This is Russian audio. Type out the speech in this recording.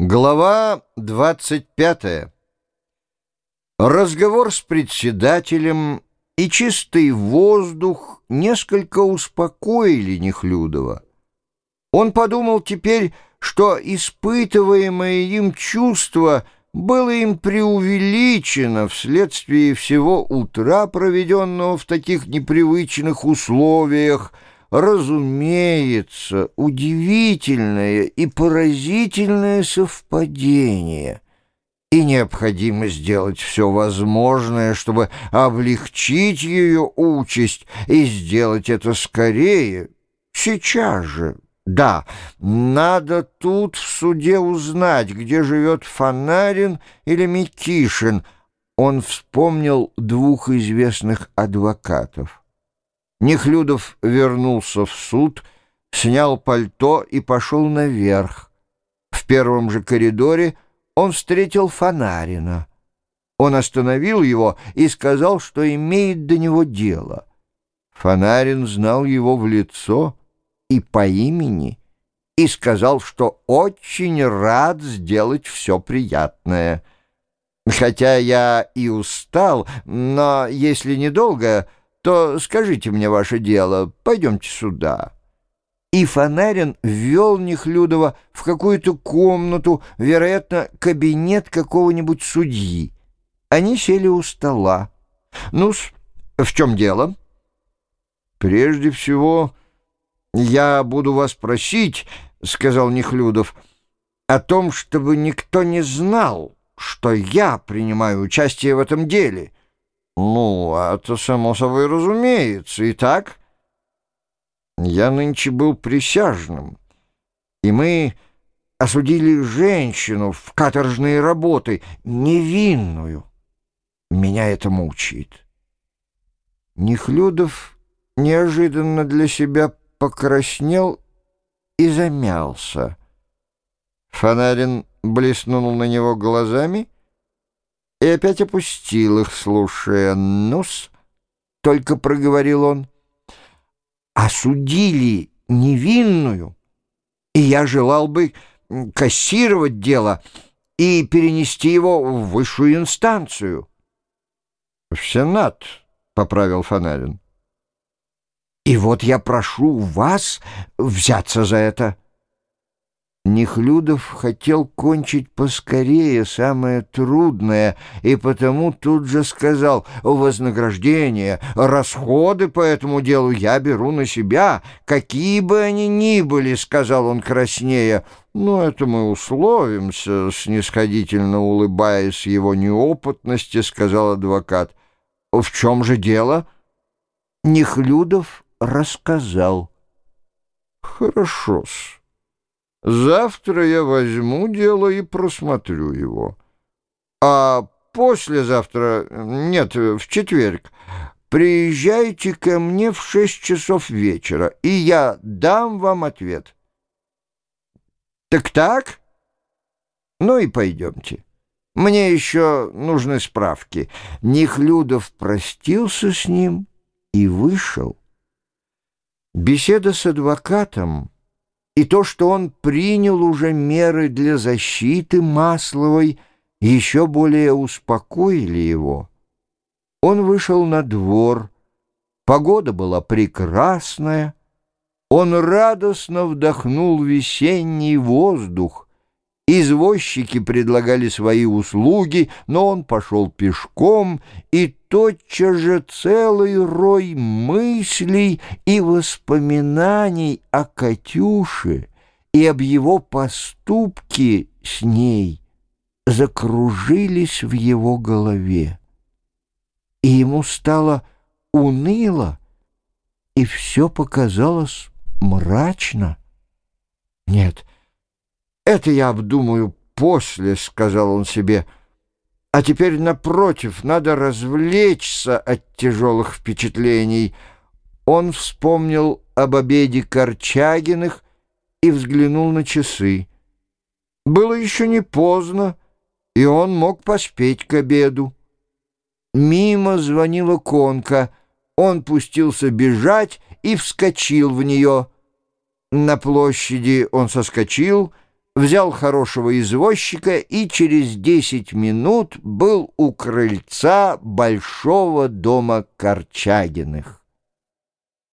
Глава 25. Разговор с председателем и чистый воздух несколько успокоили Нехлюдова. Он подумал теперь, что испытываемое им чувство было им преувеличено вследствие всего утра, проведенного в таких непривычных условиях, разумеется, удивительное и поразительное совпадение и необходимо сделать все возможное, чтобы облегчить ее участь и сделать это скорее, сейчас же. Да, надо тут в суде узнать, где живет Фонарин или Микишин. Он вспомнил двух известных адвокатов. Нехлюдов вернулся в суд, снял пальто и пошел наверх. В первом же коридоре он встретил Фонарина. Он остановил его и сказал, что имеет до него дело. Фонарин знал его в лицо и по имени и сказал, что очень рад сделать все приятное. Хотя я и устал, но если недолго то скажите мне ваше дело, пойдемте сюда». И Фонарин ввел Нехлюдова в какую-то комнату, вероятно, кабинет какого-нибудь судьи. Они сели у стола. ну в чем дело?» «Прежде всего, я буду вас просить, — сказал Нехлюдов, — о том, чтобы никто не знал, что я принимаю участие в этом деле». «Ну, это само собой разумеется. Итак, я нынче был присяжным, и мы осудили женщину в каторжные работы, невинную. Меня это мучает». Нехлюдов неожиданно для себя покраснел и замялся. Фонарин блеснул на него глазами — и опять опустил их, слушая. «Ну-с», — только проговорил он, — «осудили невинную, и я желал бы кассировать дело и перенести его в высшую инстанцию». «В Сенат», — поправил Фонарин. «И вот я прошу вас взяться за это». Нехлюдов хотел кончить поскорее самое трудное, и потому тут же сказал «Вознаграждение, расходы по этому делу я беру на себя, какие бы они ни были», — сказал он краснея. «Ну, это мы условимся», — снисходительно улыбаясь его неопытности, сказал адвокат. «В чем же дело?» Нехлюдов рассказал. «Хорошо-с». Завтра я возьму дело и просмотрю его. А послезавтра, нет, в четверг, приезжайте ко мне в шесть часов вечера, и я дам вам ответ. Так-так? Ну и пойдемте. Мне еще нужны справки. Нехлюдов простился с ним и вышел. Беседа с адвокатом и то, что он принял уже меры для защиты Масловой, еще более успокоили его. Он вышел на двор, погода была прекрасная, он радостно вдохнул весенний воздух, Извозчики предлагали свои услуги, но он пошел пешком, и тотчас же целый рой мыслей и воспоминаний о Катюше и об его поступке с ней закружились в его голове. И ему стало уныло, и все показалось мрачно. Нет, «Это я обдумаю после», — сказал он себе. «А теперь, напротив, надо развлечься от тяжелых впечатлений». Он вспомнил об обеде Корчагиных и взглянул на часы. Было еще не поздно, и он мог поспеть к обеду. Мимо звонила конка. Он пустился бежать и вскочил в нее. На площади он соскочил — взял хорошего извозчика и через десять минут был у крыльца большого дома Корчагиных.